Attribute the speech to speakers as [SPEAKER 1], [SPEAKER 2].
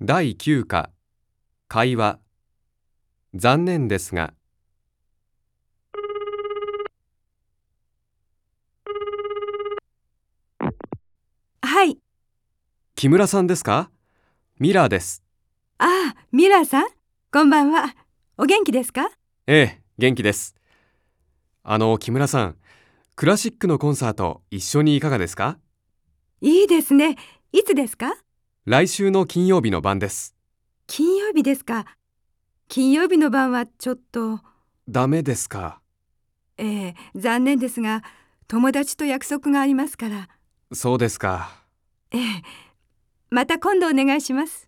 [SPEAKER 1] 第9課。会話。残念ですが。
[SPEAKER 2] はい。
[SPEAKER 1] 木村さんですか？ミラーです。
[SPEAKER 2] ああ、ミラーさん、こんばんは。お元気ですか？
[SPEAKER 1] ええ元気です。あの木村さんクラシックのコンサート一緒にいかがですか？
[SPEAKER 2] いいですね。いつですか？
[SPEAKER 1] 来週の金曜日の晩です
[SPEAKER 2] 金曜日ですか？金曜日の晩はちょっと、
[SPEAKER 1] ダメですか？
[SPEAKER 2] ええ残念ですが、友達と約束がありますから。
[SPEAKER 1] そうですか
[SPEAKER 2] ええまた今度お願いします。